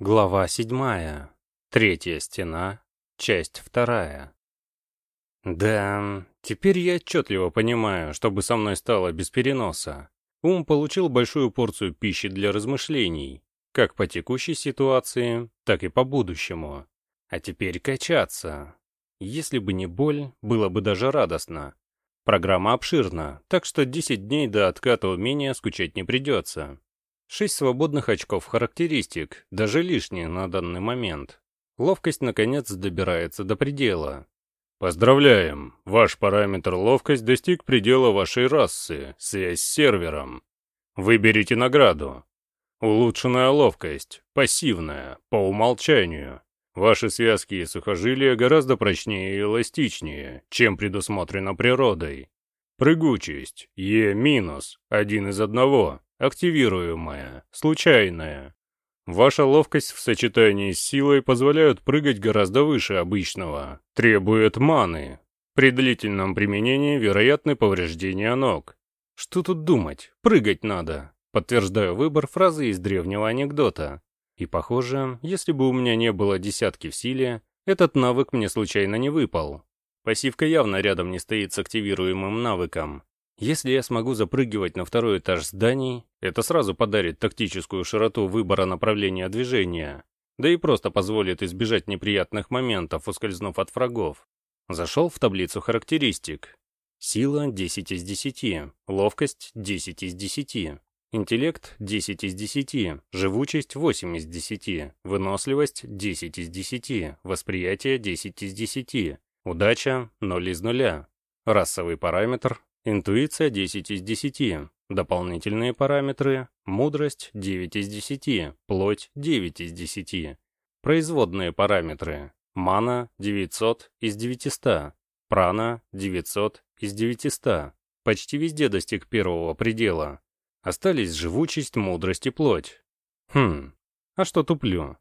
Глава седьмая. Третья стена. Часть вторая. Да, теперь я отчетливо понимаю, что бы со мной стало без переноса. Ум получил большую порцию пищи для размышлений, как по текущей ситуации, так и по будущему. А теперь качаться. Если бы не боль, было бы даже радостно. Программа обширна, так что 10 дней до отката умения скучать не придется. Шесть свободных очков характеристик, даже лишние на данный момент. Ловкость, наконец, добирается до предела. Поздравляем! Ваш параметр ловкость достиг предела вашей расы, связь с сервером. Выберите награду. Улучшенная ловкость, пассивная, по умолчанию. Ваши связки и сухожилия гораздо прочнее и эластичнее, чем предусмотрено природой. Прыгучесть, Е-, один из одного. Активируемая, случайная. Ваша ловкость в сочетании с силой позволяет прыгать гораздо выше обычного, требует маны. При длительном применении вероятны повреждения ног. Что тут думать, прыгать надо. Подтверждаю выбор фразы из древнего анекдота. И похоже, если бы у меня не было десятки в силе, этот навык мне случайно не выпал. Пассивка явно рядом не стоит с активируемым навыком, если я смогу запрыгивать на второй этаж зданий, это сразу подарит тактическую широту выбора направления движения, да и просто позволит избежать неприятных моментов, ускользнув от врагов. Зашел в таблицу характеристик. Сила 10 из 10, ловкость 10 из 10, интеллект 10 из 10, живучесть 8 из 10, выносливость 10 из 10, восприятие 10 из 10, удача 0 из 0, расовый параметр Интуиция 10 из 10. Дополнительные параметры. Мудрость 9 из 10. Плоть 9 из 10. Производные параметры. Мана 900 из 900. Прана 900 из 900. Почти везде достиг первого предела. Остались живучесть, мудрость и плоть. Хм, а что туплю?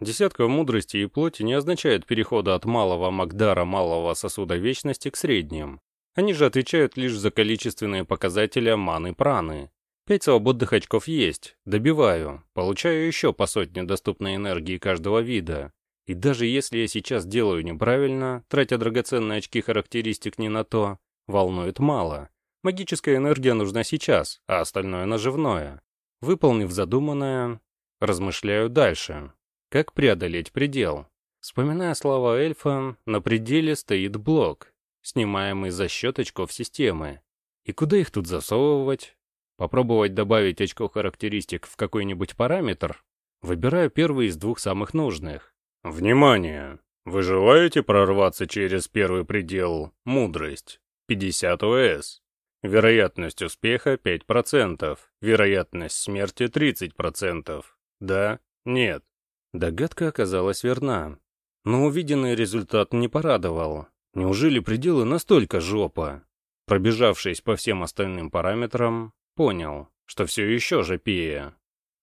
Десятка мудрости и плоти не означает перехода от малого Магдара малого сосуда вечности к средним. Они же отвечают лишь за количественные показатели маны-праны. Пять свободных очков есть, добиваю, получаю еще по сотне доступной энергии каждого вида. И даже если я сейчас делаю неправильно, тратя драгоценные очки характеристик не на то, волнует мало. Магическая энергия нужна сейчас, а остальное наживное. Выполнив задуманное, размышляю дальше. Как преодолеть предел? Вспоминая слова эльфа, на пределе стоит блок, снимаемый за счет очков системы. И куда их тут засовывать? Попробовать добавить очко характеристик в какой-нибудь параметр? Выбираю первый из двух самых нужных. Внимание! Вы желаете прорваться через первый предел «Мудрость» 50 ОС? Вероятность успеха 5%, вероятность смерти 30%. Да? Нет. Догадка оказалась верна. Но увиденный результат не порадовал. Неужели пределы настолько жопа? Пробежавшись по всем остальным параметрам, понял, что все еще жопее.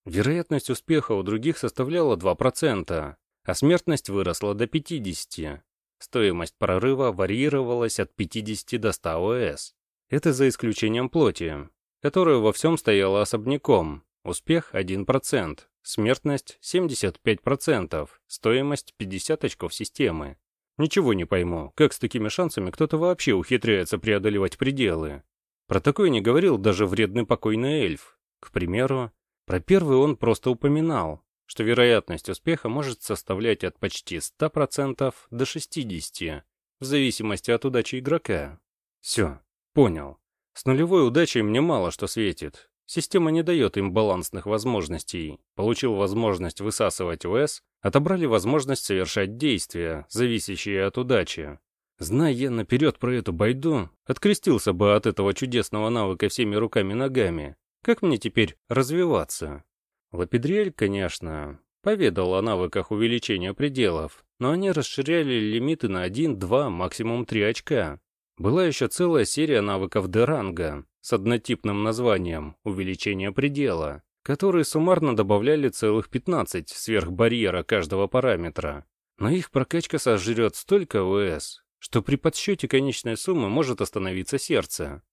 Вероятность успеха у других составляла 2%, а смертность выросла до 50%. Стоимость прорыва варьировалась от 50 до 100 ОС. Это за исключением плоти, которая во всем стояла особняком. Успех 1%, смертность 75%, стоимость 50 очков системы. Ничего не пойму, как с такими шансами кто-то вообще ухитряется преодолевать пределы. Про такое не говорил даже вредный покойный эльф. К примеру, про первый он просто упоминал, что вероятность успеха может составлять от почти 100% до 60%, в зависимости от удачи игрока. Все, понял. С нулевой удачей мне мало что светит. Система не дает им балансных возможностей. Получил возможность высасывать ОС, отобрали возможность совершать действия, зависящие от удачи. Зная я наперед про эту байду, открестился бы от этого чудесного навыка всеми руками-ногами. Как мне теперь развиваться? Лапидриэль, конечно, поведал о навыках увеличения пределов, но они расширяли лимиты на 1, 2, максимум 3 очка. Была еще целая серия навыков Деранга с однотипным названием «Увеличение предела», которые суммарно добавляли целых 15 сверх барьера каждого параметра. Но их прокачка сожрет столько ОС, что при подсчете конечной суммы может остановиться сердце.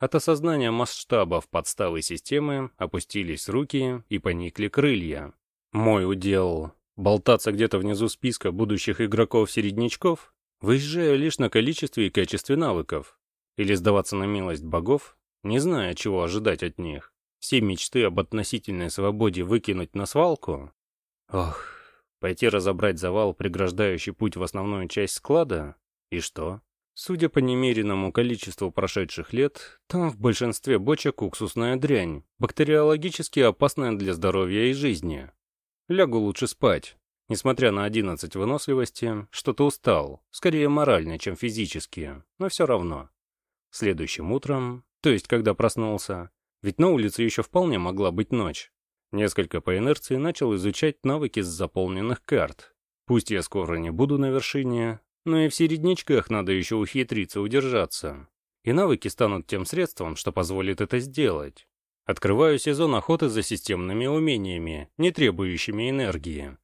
От осознания масштабов подставы системы опустились руки и поникли крылья. Мой удел Болтаться где-то внизу списка будущих игроков-середнячков, выезжая лишь на количестве и качестве навыков, или сдаваться на милость богов, не зная, чего ожидать от них, все мечты об относительной свободе выкинуть на свалку? Ох, пойти разобрать завал, преграждающий путь в основную часть склада? И что? Судя по немеренному количеству прошедших лет, там в большинстве бочек уксусная дрянь, бактериологически опасная для здоровья и жизни. Лягу лучше спать. Несмотря на 11 выносливости, что-то устал, скорее морально, чем физически, но все равно. Следующим утром, то есть когда проснулся, ведь на улице еще вполне могла быть ночь, несколько по инерции начал изучать навыки с заполненных карт. Пусть я скоро не буду на вершине, но и в середнячках надо еще ухитриться удержаться. И навыки станут тем средством, что позволит это сделать. Открываю сезон охоты за системными умениями, не требующими энергии.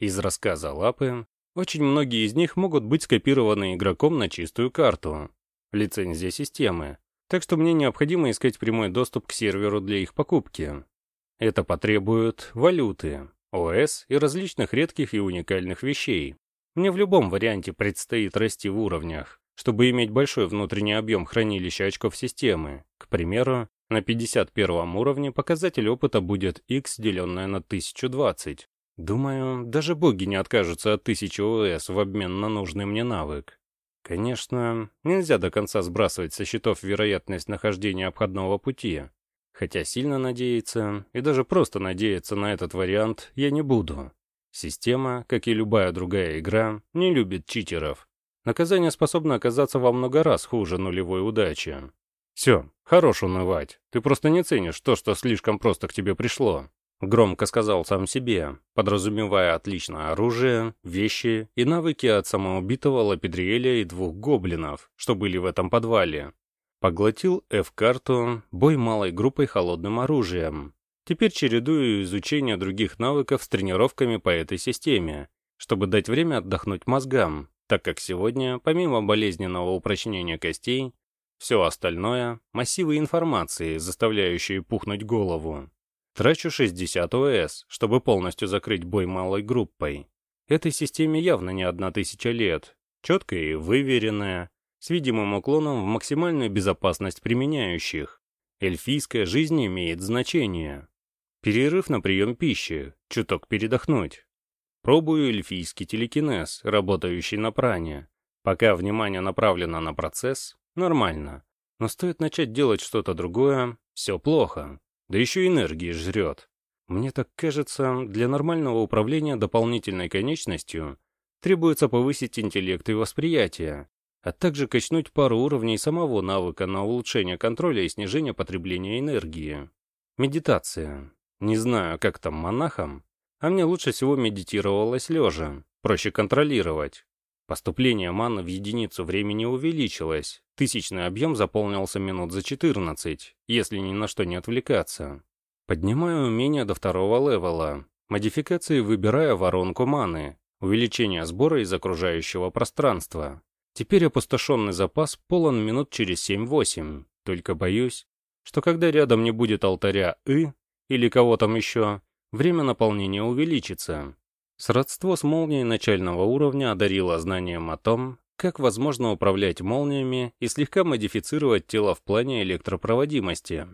Из рассказа Лапы, очень многие из них могут быть скопированы игроком на чистую карту. Лицензия системы. Так что мне необходимо искать прямой доступ к серверу для их покупки. Это потребует валюты, ОС и различных редких и уникальных вещей. Мне в любом варианте предстоит расти в уровнях, чтобы иметь большой внутренний объем хранилища очков системы. К примеру, на 51 уровне показатель опыта будет x, деленное на 1020. Думаю, даже боги не откажутся от 1000 ОС в обмен на нужный мне навык. Конечно, нельзя до конца сбрасывать со счетов вероятность нахождения обходного пути. Хотя сильно надеяться, и даже просто надеяться на этот вариант я не буду. Система, как и любая другая игра, не любит читеров. Наказание способно оказаться во много раз хуже нулевой удачи. «Все, хорош унывать. Ты просто не ценишь то, что слишком просто к тебе пришло», — громко сказал сам себе, подразумевая отличное оружие, вещи и навыки от самоубитого Лапидриэля и двух гоблинов, что были в этом подвале. Поглотил F-карту, бой малой группой холодным оружием. Теперь чередую изучение других навыков с тренировками по этой системе, чтобы дать время отдохнуть мозгам, так как сегодня, помимо болезненного упрочнения костей, все остальное — массивы информации, заставляющие пухнуть голову. Трачу 60 ОС, чтобы полностью закрыть бой малой группой. Этой системе явно не одна тысяча лет. Четкая и выверенная, с видимым уклоном в максимальную безопасность применяющих. Эльфийская жизнь имеет значение. Перерыв на прием пищи, чуток передохнуть. Пробую эльфийский телекинез, работающий на пране. Пока внимание направлено на процесс, Нормально. Но стоит начать делать что-то другое, все плохо. Да еще энергии жрет. Мне так кажется, для нормального управления дополнительной конечностью требуется повысить интеллект и восприятие, а также качнуть пару уровней самого навыка на улучшение контроля и снижение потребления энергии. Медитация. Не знаю, как там монахам, а мне лучше всего медитировалось лежа, проще контролировать. Поступление маны в единицу времени увеличилось, тысячный объем заполнился минут за 14, если ни на что не отвлекаться. Поднимаю умение до второго левела, модификации выбирая воронку маны, увеличение сбора из окружающего пространства. Теперь опустошенный запас полон минут через 7-8, только боюсь, что когда рядом не будет алтаря «и» или кого там еще, время наполнения увеличится. Сродство с молнией начального уровня одарило знанием о том, как возможно управлять молниями и слегка модифицировать тело в плане электропроводимости.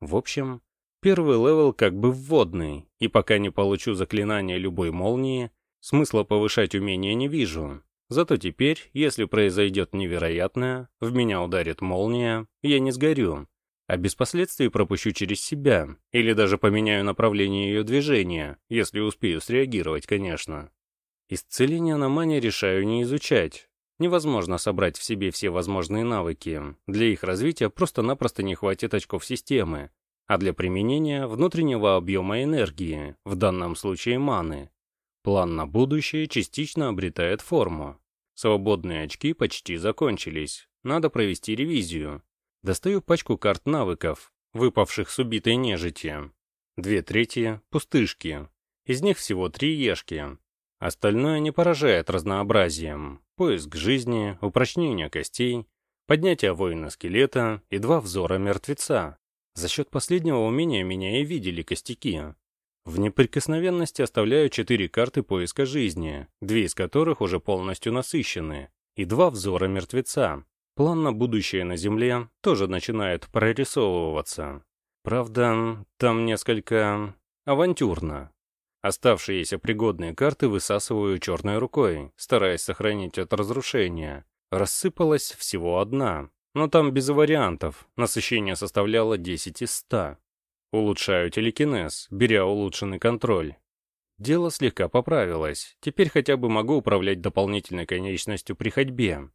В общем, первый level как бы вводный, и пока не получу заклинание любой молнии, смысла повышать умение не вижу. Зато теперь, если произойдет невероятное, в меня ударит молния, я не сгорю, а без последствий пропущу через себя, или даже поменяю направление ее движения, если успею среагировать, конечно. Исцеление на мане решаю не изучать. Невозможно собрать в себе все возможные навыки. Для их развития просто-напросто не хватит очков системы, а для применения внутреннего объема энергии, в данном случае маны. План на будущее частично обретает форму. Свободные очки почти закончились. Надо провести ревизию, Достаю пачку карт навыков, выпавших с убитой нежити. Две трети — пустышки. Из них всего три ешки. Остальное не поражает разнообразием. Поиск жизни, упрочнение костей, поднятие воина-скелета и два взора мертвеца. За счет последнего умения меня и видели костяки. В неприкосновенности оставляю четыре карты поиска жизни, две из которых уже полностью насыщены, и два взора мертвеца. План на будущее на Земле тоже начинает прорисовываться. Правда, там несколько авантюрно. Оставшиеся пригодные карты высасываю черной рукой, стараясь сохранить от разрушения. Рассыпалась всего одна, но там без вариантов, насыщение составляло 10 из 100. Улучшаю телекинез, беря улучшенный контроль. Дело слегка поправилось, теперь хотя бы могу управлять дополнительной конечностью при ходьбе.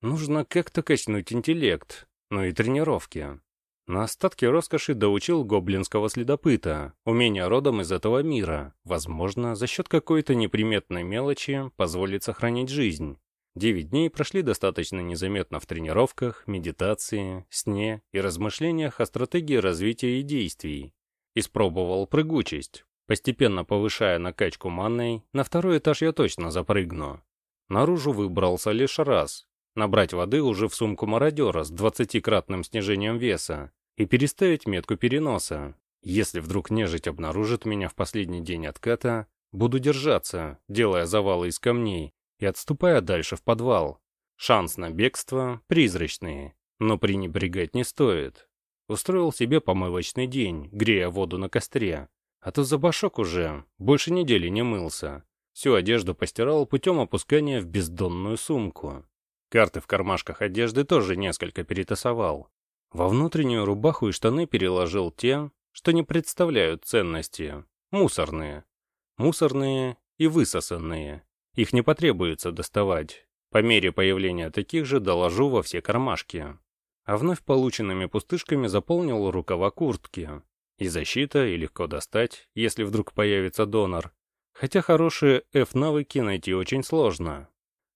Нужно как-то качнуть интеллект, ну и тренировки. На остатки роскоши доучил гоблинского следопыта, умение родом из этого мира, возможно, за счет какой-то неприметной мелочи позволит сохранить жизнь. Девять дней прошли достаточно незаметно в тренировках, медитации, сне и размышлениях о стратегии развития и действий. Испробовал прыгучесть, постепенно повышая накачку манной, на второй этаж я точно запрыгну. Наружу выбрался лишь раз. Набрать воды уже в сумку мародера с двадцатикратным снижением веса и переставить метку переноса. Если вдруг нежить обнаружит меня в последний день отката, буду держаться, делая завалы из камней и отступая дальше в подвал. Шанс на бегство призрачный, но пренебрегать не стоит. Устроил себе помывочный день, грея воду на костре. А то за башок уже больше недели не мылся. Всю одежду постирал путем опускания в бездонную сумку. Карты в кармашках одежды тоже несколько перетасовал. Во внутреннюю рубаху и штаны переложил те, что не представляют ценности. Мусорные. Мусорные и высосанные. Их не потребуется доставать. По мере появления таких же доложу во все кармашки. А вновь полученными пустышками заполнил рукава куртки. И защита, и легко достать, если вдруг появится донор. Хотя хорошие F-навыки найти очень сложно.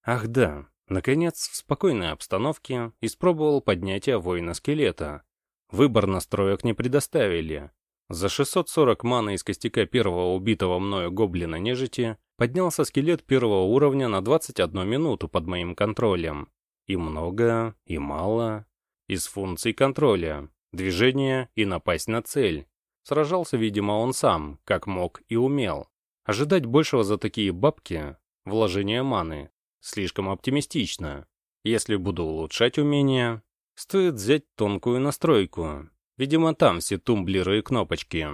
Ах да, наконец, в спокойной обстановке испробовал поднятие воина-скелета. Выбор настроек не предоставили. За 640 маны из костяка первого убитого мною гоблина нежити Поднялся скелет первого уровня на 21 минуту под моим контролем. И много, и мало. Из функций контроля. Движение и напасть на цель. Сражался, видимо, он сам, как мог и умел. Ожидать большего за такие бабки, вложение маны, слишком оптимистично. Если буду улучшать умения, стоит взять тонкую настройку. Видимо, там все тумблеры и кнопочки.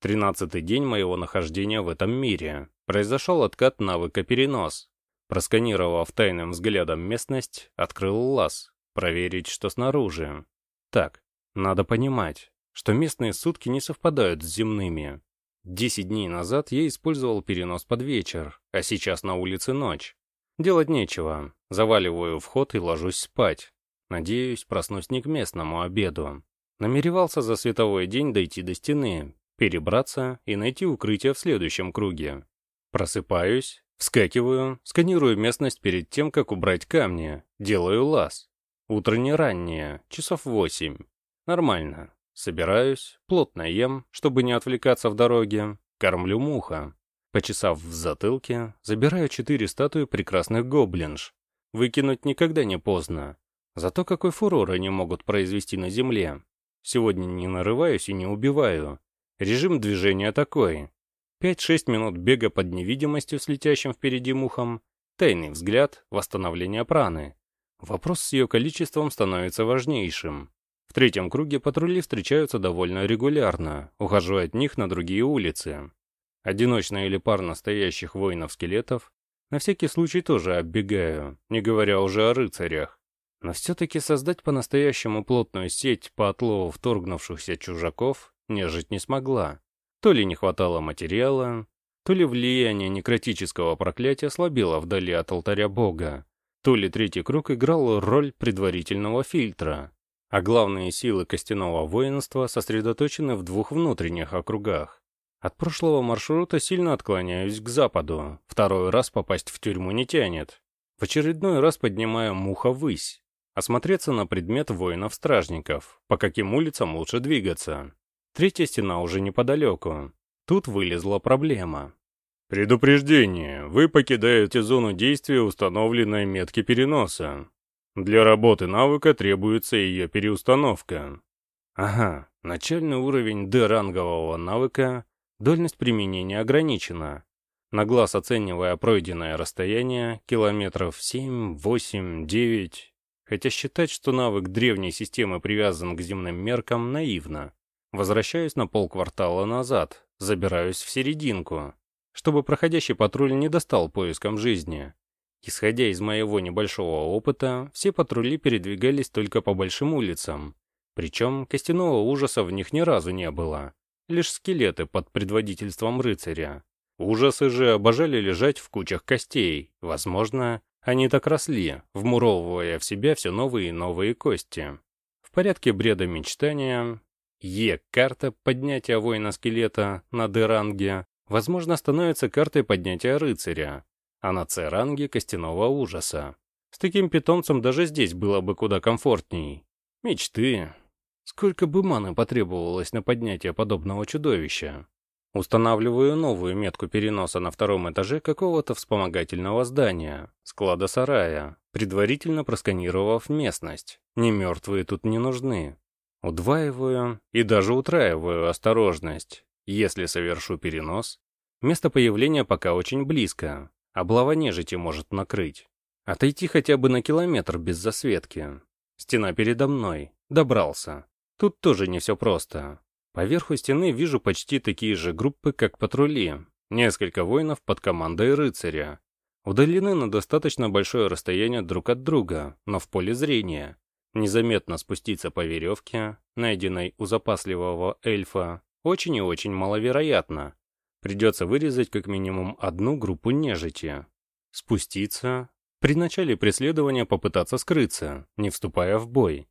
Тринадцатый день моего нахождения в этом мире. Произошел откат навыка перенос. Просканировав тайным взглядом местность, открыл лаз. Проверить, что снаружи. Так, надо понимать, что местные сутки не совпадают с земными. Десять дней назад я использовал перенос под вечер, а сейчас на улице ночь. Делать нечего. Заваливаю вход и ложусь спать. Надеюсь, проснусь не к местному обеду. Намеревался за световой день дойти до стены, перебраться и найти укрытие в следующем круге. Просыпаюсь, вскакиваю, сканирую местность перед тем, как убрать камни, делаю лаз. Утро не раннее, часов восемь. Нормально. Собираюсь, плотно ем, чтобы не отвлекаться в дороге, кормлю муха. Почесав в затылке, забираю четыре статуи прекрасных гоблинж. Выкинуть никогда не поздно. Зато какой фурор они могут произвести на земле. Сегодня не нарываюсь и не убиваю. Режим движения такой. 5-6 минут бега под невидимостью с летящим впереди мухом, тайный взгляд, восстановление праны. Вопрос с ее количеством становится важнейшим. В третьем круге патрули встречаются довольно регулярно, ухожу от них на другие улицы. Одиночно или парно стоящих воинов-скелетов на всякий случай тоже оббегаю, не говоря уже о рыцарях. Но все-таки создать по-настоящему плотную сеть по отлову вторгнувшихся чужаков нежить не смогла. То ли не хватало материала, то ли влияние некротического проклятия слабело вдали от алтаря бога, то ли третий круг играл роль предварительного фильтра, а главные силы костяного воинства сосредоточены в двух внутренних округах. От прошлого маршрута сильно отклоняюсь к западу, второй раз попасть в тюрьму не тянет. В очередной раз поднимаю муха ввысь, осмотреться на предмет воинов-стражников, по каким улицам лучше двигаться. Третья стена уже неподалеку. Тут вылезла проблема. «Предупреждение. Вы покидаете зону действия установленной метки переноса. Для работы навыка требуется ее переустановка». Ага, начальный уровень D-рангового навыка Дальность применения ограничена. На глаз оценивая пройденное расстояние, километров 7, 8, 9, хотя считать, что навык древней системы привязан к земным меркам, наивно. Возвращаюсь на полквартала назад, забираюсь в серединку, чтобы проходящий патруль не достал поиском жизни. Исходя из моего небольшого опыта, все патрули передвигались только по большим улицам, причем костяного ужаса в них ни разу не было, лишь скелеты под предводительством рыцаря. Ужасы же обожали лежать в кучах костей, возможно, они так росли, вмуровывая в себя все новые и новые кости. В порядке бреда мечтания Е-карта поднятия воина-скелета на Д-ранге, возможно, становится картой поднятия рыцаря, а на С-ранге костяного ужаса. С таким питомцем даже здесь было бы куда комфортней. Мечты. Сколько бы маны потребовалось на поднятие подобного чудовища? Устанавливаю новую метку переноса на втором этаже какого-то вспомогательного здания, склада-сарая, предварительно просканировав местность. Не мертвые тут не нужны. Удваиваю и даже утраиваю осторожность. Если совершу перенос, место появления пока очень близко, облава нежити может накрыть. Отойти хотя бы на километр без засветки. Стена передо мной. Добрался. Тут тоже не все просто. Поверху стены вижу почти такие же группы, как патрули. Несколько воинов под командой рыцаря. Удалены на достаточно большое расстояние друг от друга, но в поле зрения. Незаметно спуститься по веревке, найденной у запасливого эльфа, очень и очень маловероятно. Придется вырезать как минимум одну группу нежити. Спуститься. При начале преследования попытаться скрыться, не вступая в бой.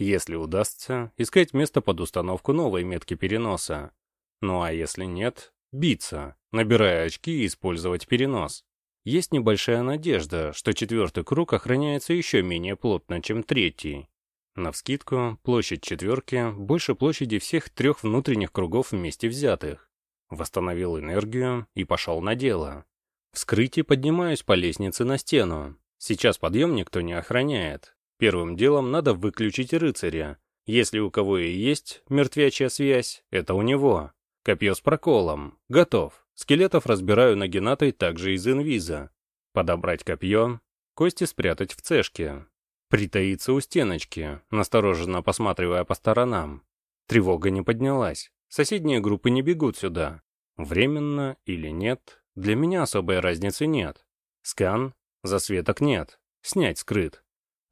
Если удастся, искать место под установку новой метки переноса. Ну а если нет, биться, набирая очки и использовать перенос. Есть небольшая надежда, что четвертый круг охраняется еще менее плотно, чем третий. Навскидку, площадь четверки больше площади всех трех внутренних кругов вместе взятых. Восстановил энергию и пошел на дело. Вскрытие поднимаюсь по лестнице на стену. Сейчас подъем никто не охраняет. Первым делом надо выключить рыцаря. Если у кого и есть мертвячая связь, это у него. Копье с проколом. Готов. Скелетов разбираю нагинатой также из инвиза. Подобрать копье. Кости спрятать в цешке. Притаиться у стеночки, настороженно посматривая по сторонам. Тревога не поднялась. Соседние группы не бегут сюда. Временно или нет, для меня особой разницы нет. Скан, засветок нет. Снять скрыт.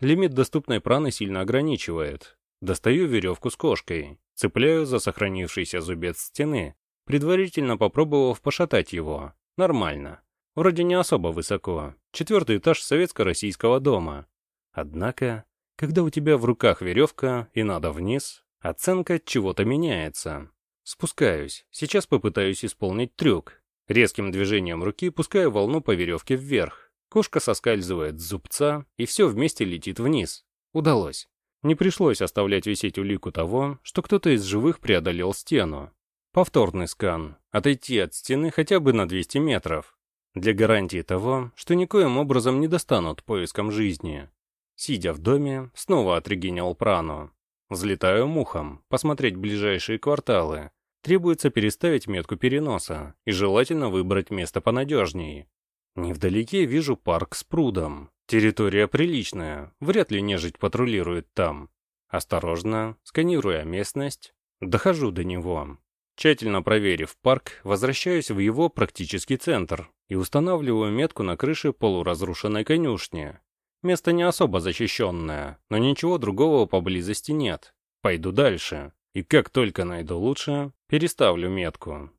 Лимит доступной праны сильно ограничивает. Достаю веревку с кошкой, цепляю за сохранившийся зубец стены, предварительно попробовав пошатать его. Нормально. Вроде не особо высоко. Четвертый этаж советско-российского дома. Однако, когда у тебя в руках веревка и надо вниз, оценка чего-то меняется. Спускаюсь. Сейчас попытаюсь исполнить трюк. Резким движением руки пускаю волну по веревке вверх. Кошка соскальзывает с зубца, и все вместе летит вниз. Удалось. Не пришлось оставлять висеть улику того, что кто-то из живых преодолел стену. Повторный скан. Отойти от стены хотя бы на 200 метров. Для гарантии того, что никоим образом не достанут поиском жизни. Сидя в доме, снова отрегенил прану. Взлетаю мухом, посмотреть ближайшие кварталы. Требуется переставить метку переноса и желательно выбрать место понадежнее. Невдалеке вижу парк с прудом. Территория приличная, вряд ли нежить патрулирует там. Осторожно, сканируя местность, дохожу до него. Тщательно проверив парк, возвращаюсь в его практический центр и устанавливаю метку на крыше полуразрушенной конюшни. Место не особо защищенное, но ничего другого поблизости нет. Пойду дальше. И как только найду лучше, переставлю метку.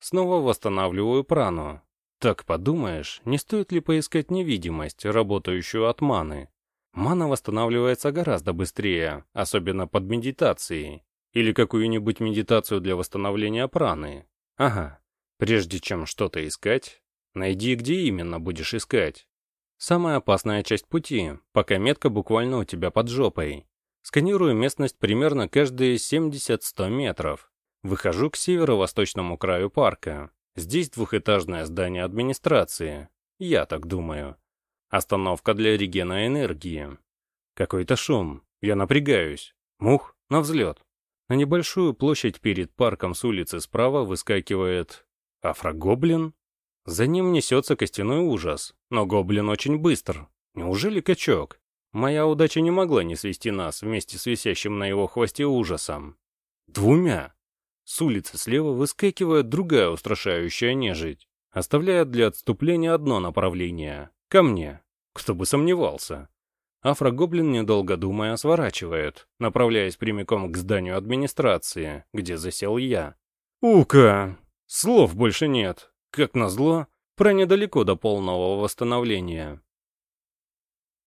Снова восстанавливаю прану. Так подумаешь, не стоит ли поискать невидимость, работающую от маны? Мана восстанавливается гораздо быстрее, особенно под медитацией. Или какую-нибудь медитацию для восстановления праны. Ага. Прежде чем что-то искать, найди, где именно будешь искать. Самая опасная часть пути, пока метка буквально у тебя под жопой. Сканирую местность примерно каждые 70-100 метров. Выхожу к северо-восточному краю парка. Здесь двухэтажное здание администрации. Я так думаю. Остановка для регена энергии. Какой-то шум. Я напрягаюсь. Мух, на взлет. На небольшую площадь перед парком с улицы справа выскакивает Афрогоблин? За ним несется костяной ужас, но гоблин очень быстр. Неужели качок? Моя удача не могла не свести нас вместе с висящим на его хвосте ужасом. Двумя. С улицы слева выскакивает другая устрашающая нежить, оставляя для отступления одно направление — ко мне. Кто бы сомневался. Афрогоблин, недолго думая, сворачивает, направляясь прямиком к зданию администрации, где засел я. «Ука! Слов больше нет. Как назло, про недалеко до полного восстановления.